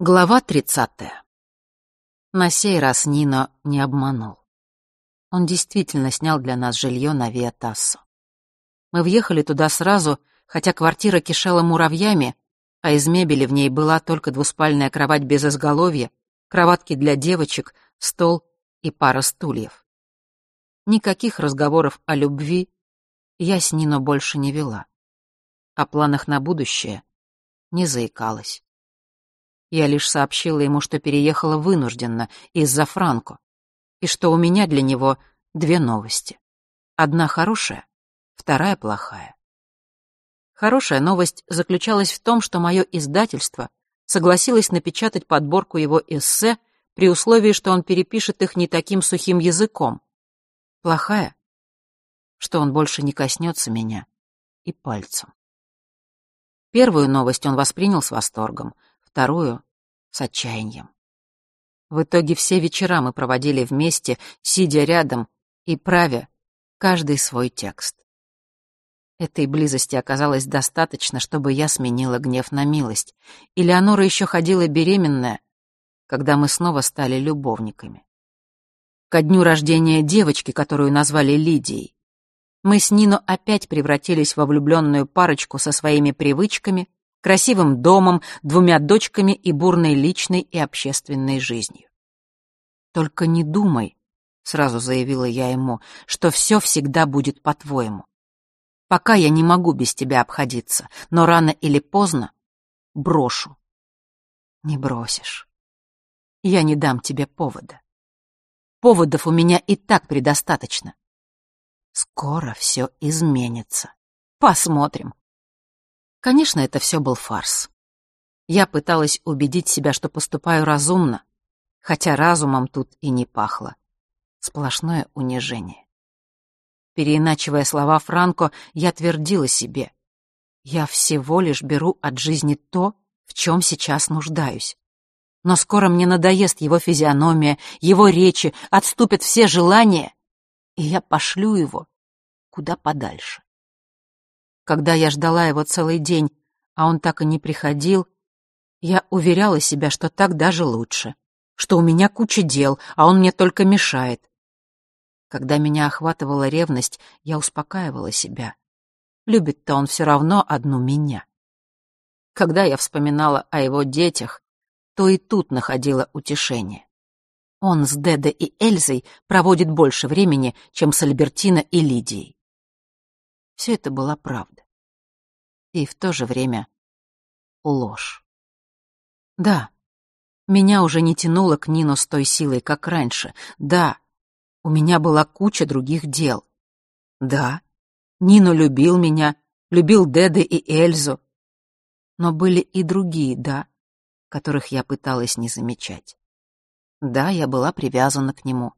Глава тридцатая. На сей раз Нино не обманул. Он действительно снял для нас жилье на Виатассо. Мы въехали туда сразу, хотя квартира кишела муравьями, а из мебели в ней была только двуспальная кровать без изголовья, кроватки для девочек, стол и пара стульев. Никаких разговоров о любви я с Нино больше не вела. О планах на будущее не заикалась. Я лишь сообщила ему, что переехала вынужденно, из-за Франко, и что у меня для него две новости. Одна хорошая, вторая плохая. Хорошая новость заключалась в том, что мое издательство согласилось напечатать подборку его эссе при условии, что он перепишет их не таким сухим языком. Плохая, что он больше не коснется меня и пальцем. Первую новость он воспринял с восторгом — вторую — с отчаянием. В итоге все вечера мы проводили вместе, сидя рядом и правя каждый свой текст. Этой близости оказалось достаточно, чтобы я сменила гнев на милость, и Леонора еще ходила беременная, когда мы снова стали любовниками. Ко дню рождения девочки, которую назвали Лидией, мы с Нино опять превратились во влюбленную парочку со своими привычками, красивым домом, двумя дочками и бурной личной и общественной жизнью. «Только не думай», — сразу заявила я ему, — «что все всегда будет по-твоему. Пока я не могу без тебя обходиться, но рано или поздно брошу». «Не бросишь. Я не дам тебе повода. Поводов у меня и так предостаточно. Скоро все изменится. Посмотрим, Конечно, это все был фарс. Я пыталась убедить себя, что поступаю разумно, хотя разумом тут и не пахло. Сплошное унижение. Переиначивая слова Франко, я твердила себе. Я всего лишь беру от жизни то, в чем сейчас нуждаюсь. Но скоро мне надоест его физиономия, его речи, отступят все желания, и я пошлю его куда подальше. Когда я ждала его целый день, а он так и не приходил, я уверяла себя, что так даже лучше, что у меня куча дел, а он мне только мешает. Когда меня охватывала ревность, я успокаивала себя. Любит-то он все равно одну меня. Когда я вспоминала о его детях, то и тут находила утешение. Он с Дедо и Эльзой проводит больше времени, чем с Альбертино и Лидией. Все это была правда. И в то же время ложь. Да, меня уже не тянуло к Нину с той силой, как раньше. Да, у меня была куча других дел. Да, Нино любил меня, любил Деды и Эльзу. Но были и другие «да», которых я пыталась не замечать. Да, я была привязана к нему.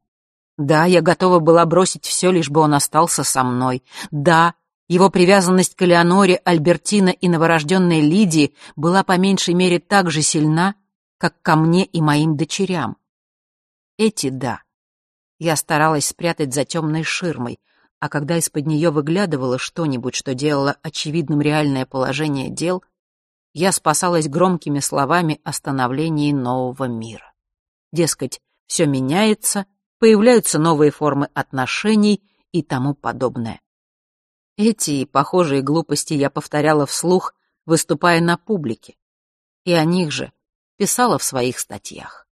Да, я готова была бросить все, лишь бы он остался со мной. Да, его привязанность к Элеоноре, Альбертино и новорожденной Лидии была по меньшей мере так же сильна, как ко мне и моим дочерям. Эти — да. Я старалась спрятать за темной ширмой, а когда из-под нее выглядывало что-нибудь, что делало очевидным реальное положение дел, я спасалась громкими словами о становлении нового мира. Дескать, все меняется, появляются новые формы отношений и тому подобное. Эти и похожие глупости я повторяла вслух, выступая на публике, и о них же писала в своих статьях.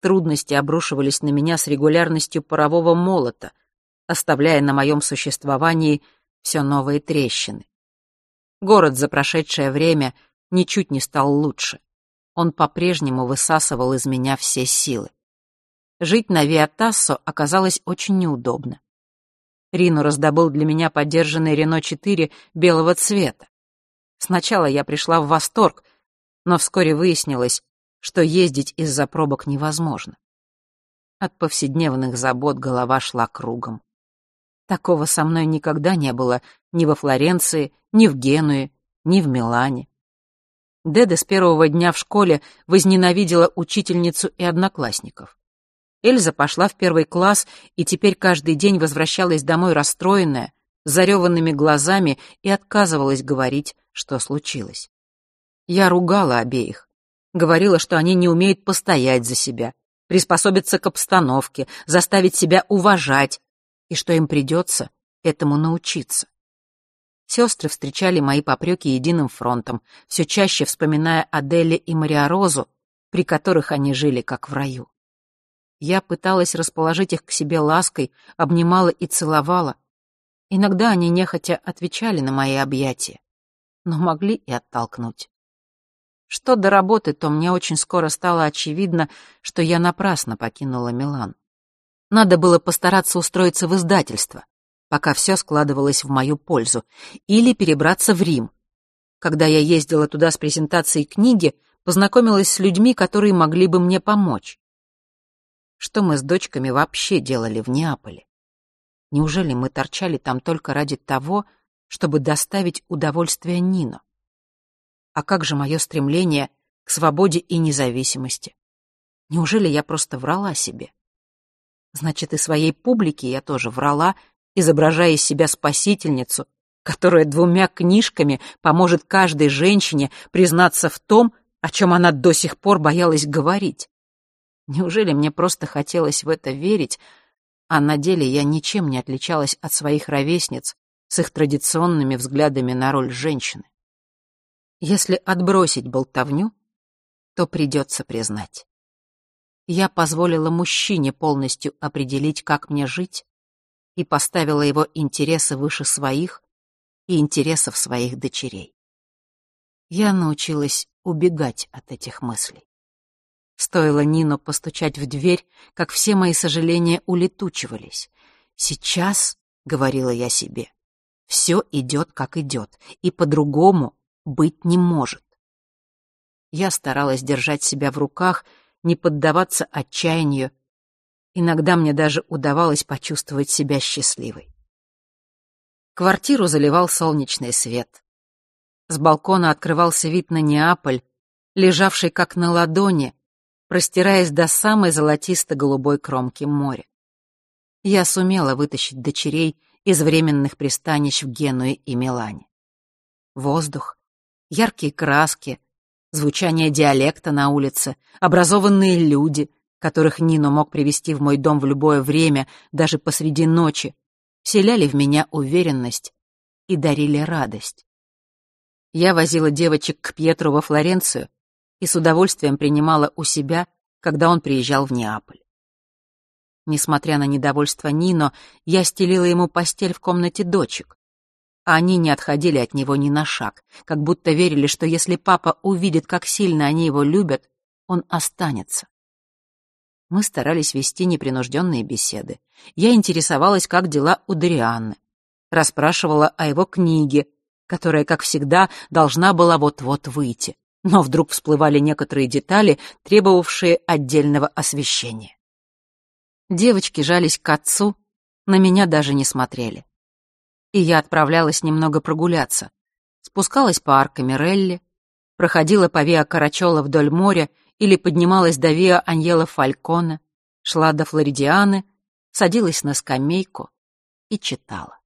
Трудности обрушивались на меня с регулярностью парового молота, оставляя на моем существовании все новые трещины. Город за прошедшее время ничуть не стал лучше. Он по-прежнему высасывал из меня все силы. Жить на Виатассо оказалось очень неудобно. Рину раздобыл для меня подержанный Рено-4 белого цвета. Сначала я пришла в восторг, но вскоре выяснилось, что ездить из-за пробок невозможно. От повседневных забот голова шла кругом. Такого со мной никогда не было ни во Флоренции, ни в Генуе, ни в Милане. Деда с первого дня в школе возненавидела учительницу и одноклассников. Эльза пошла в первый класс и теперь каждый день возвращалась домой расстроенная, с зареванными глазами и отказывалась говорить, что случилось. Я ругала обеих, Говорила, что они не умеют постоять за себя, приспособиться к обстановке, заставить себя уважать, и что им придется этому научиться. Сестры встречали мои попреки единым фронтом, все чаще вспоминая Аделе и Мариорозу, при которых они жили как в раю. Я пыталась расположить их к себе лаской, обнимала и целовала. Иногда они нехотя отвечали на мои объятия, но могли и оттолкнуть. Что до работы, то мне очень скоро стало очевидно, что я напрасно покинула Милан. Надо было постараться устроиться в издательство, пока все складывалось в мою пользу, или перебраться в Рим. Когда я ездила туда с презентацией книги, познакомилась с людьми, которые могли бы мне помочь. Что мы с дочками вообще делали в Неаполе? Неужели мы торчали там только ради того, чтобы доставить удовольствие Нино? А как же мое стремление к свободе и независимости? Неужели я просто врала себе? Значит, и своей публике я тоже врала, изображая из себя спасительницу, которая двумя книжками поможет каждой женщине признаться в том, о чем она до сих пор боялась говорить. Неужели мне просто хотелось в это верить, а на деле я ничем не отличалась от своих ровесниц с их традиционными взглядами на роль женщины? Если отбросить болтовню, то придется признать. Я позволила мужчине полностью определить, как мне жить, и поставила его интересы выше своих и интересов своих дочерей. Я научилась убегать от этих мыслей. Стоило Нино постучать в дверь, как все мои сожаления улетучивались. «Сейчас», — говорила я себе, — «все идет, как идет, и по-другому быть не может». Я старалась держать себя в руках, не поддаваться отчаянию. Иногда мне даже удавалось почувствовать себя счастливой. Квартиру заливал солнечный свет. С балкона открывался вид на Неаполь, лежавший как на ладони, простираясь до самой золотисто-голубой кромки моря. Я сумела вытащить дочерей из временных пристанищ в Генуе и Милане. Воздух, яркие краски, звучание диалекта на улице, образованные люди, которых Нино мог привести в мой дом в любое время, даже посреди ночи, вселяли в меня уверенность и дарили радость. Я возила девочек к Пьетру во Флоренцию, и с удовольствием принимала у себя, когда он приезжал в Неаполь. Несмотря на недовольство Нино, я стелила ему постель в комнате дочек. А они не отходили от него ни на шаг, как будто верили, что если папа увидит, как сильно они его любят, он останется. Мы старались вести непринужденные беседы. Я интересовалась, как дела у Дарианны. Расспрашивала о его книге, которая, как всегда, должна была вот-вот выйти но вдруг всплывали некоторые детали, требовавшие отдельного освещения. Девочки жались к отцу, на меня даже не смотрели. И я отправлялась немного прогуляться. Спускалась по аркам Релли, проходила по Виа Карачола вдоль моря или поднималась до Виа Аньела Фалькона, шла до Флоридианы, садилась на скамейку и читала.